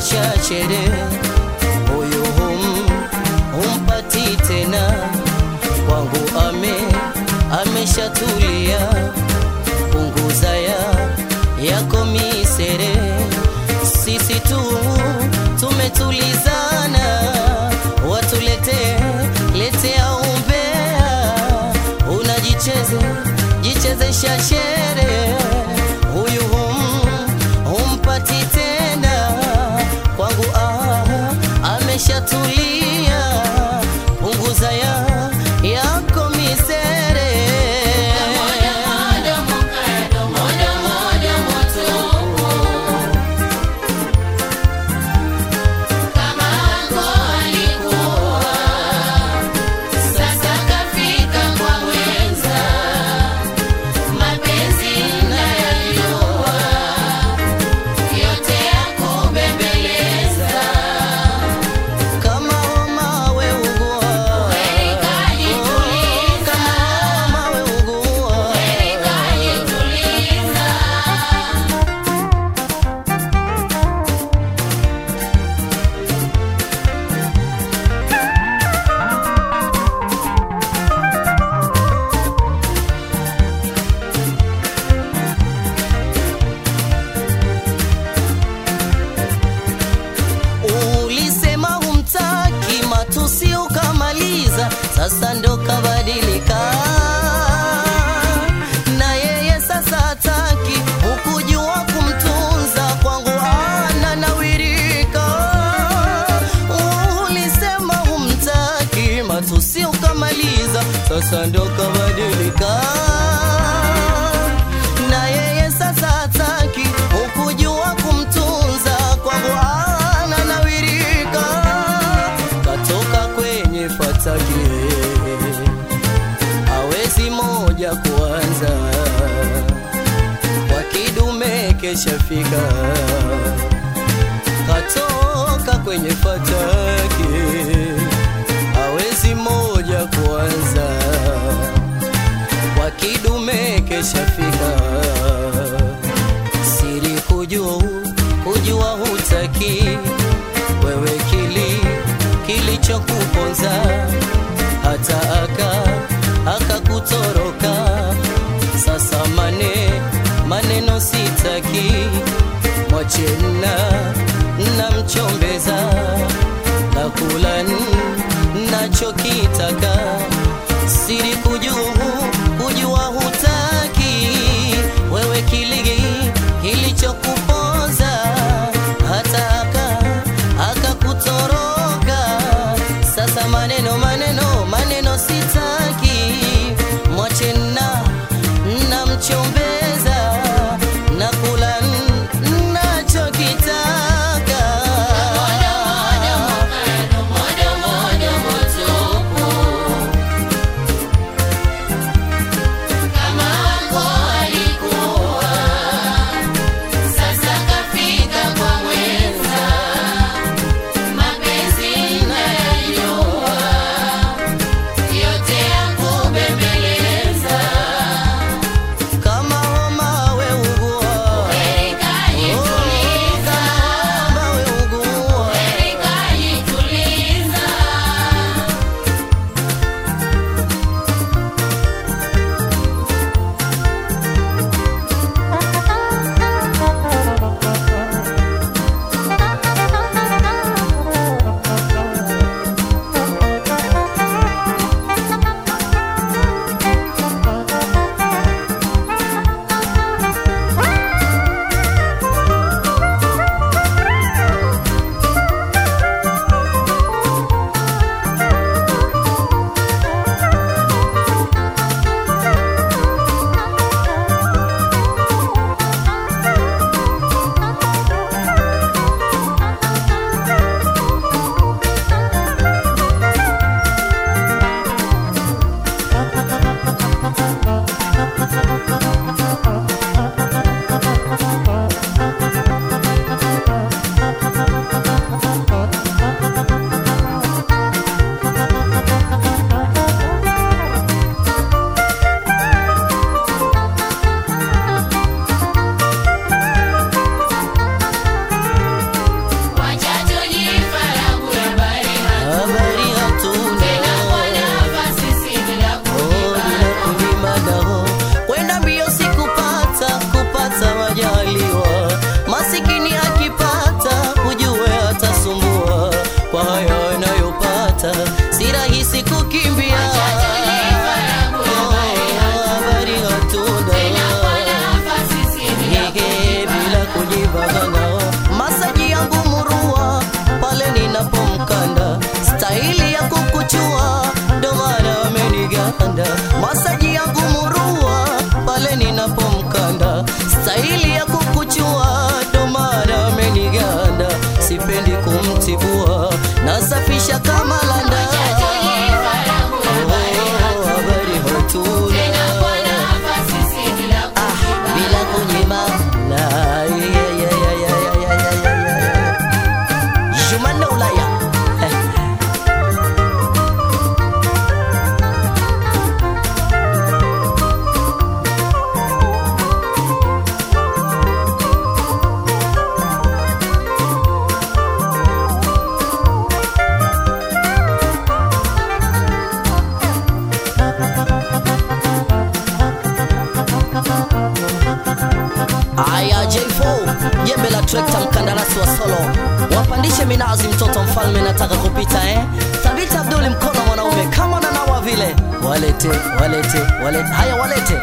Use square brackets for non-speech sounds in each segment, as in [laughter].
şaşerim sasa ndo kabadilika. Na yeye sasa hataki ukujua kumtunza kwa kwangu ananawirika katoka kwenye fataki. Awezi moja kuanza. Kwa kidume keshafika. Katoka kwenye fata imeshafika. Siri kujua, kujua hutaki. Wewe, kili kilichokuponza. Hata aka akakutoroka. Sasa mane maneno sitaki, mwache na namchombeza na kulani nachokitaka siri kujua wapandishe minazi, mtoto mfalme nataka kupita eh. Thabiti Abduli mkono mwanaume kama na nawa vile, walete walete walete, haya walete [laughs]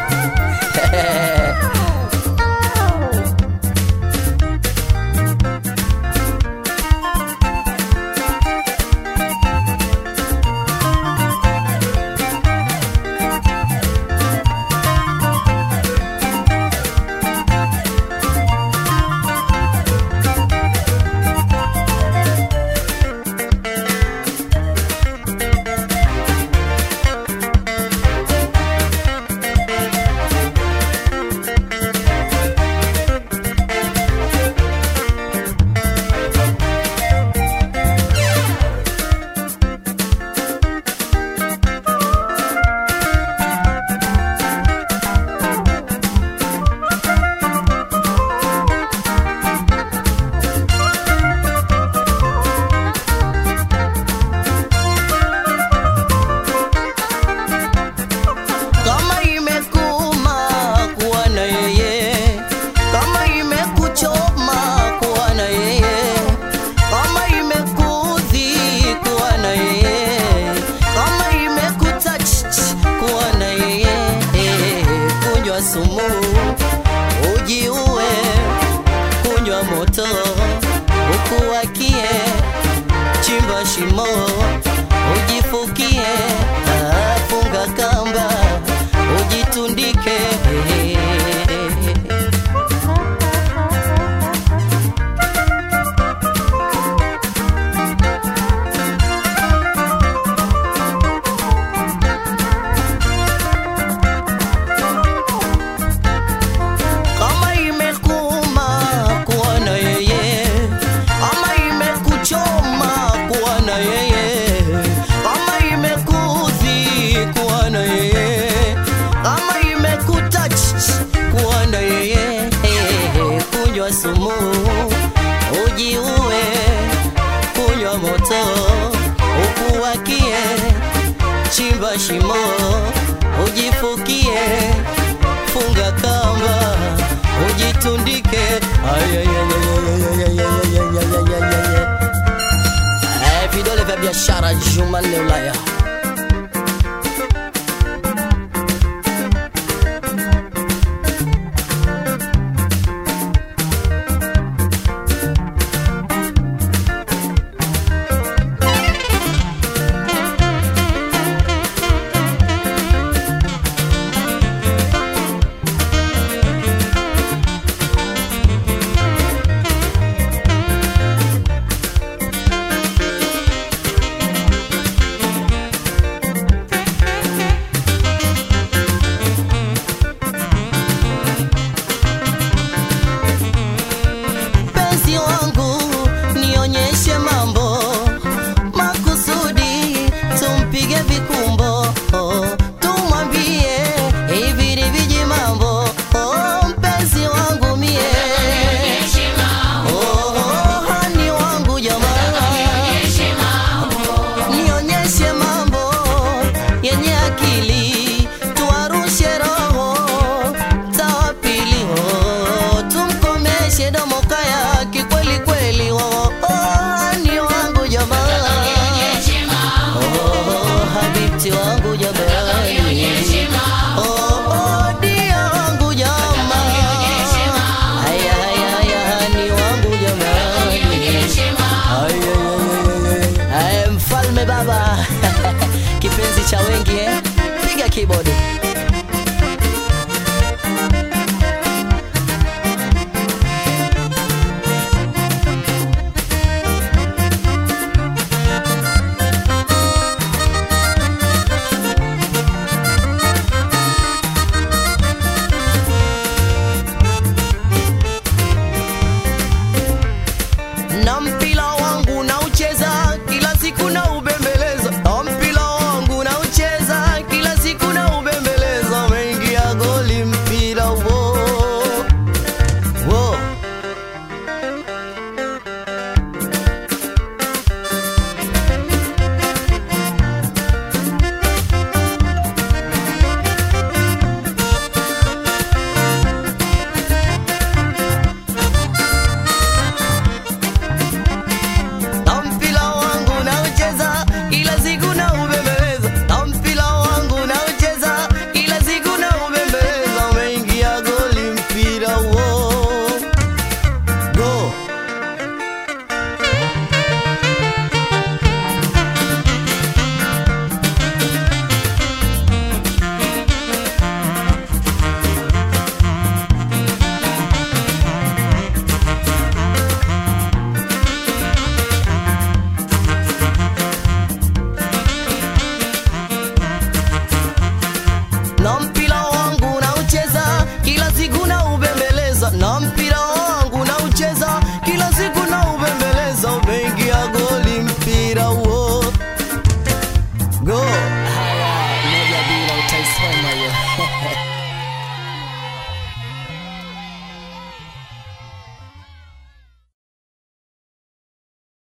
shimo ujifukie, funga kamba ujitundike. kunywa sumu, ujiue, kunywa moto, ukuwakie, chimba shimo, ujifukie, funga kamba, ujitundike. Vidole vya biashara Jumanne Ulaya.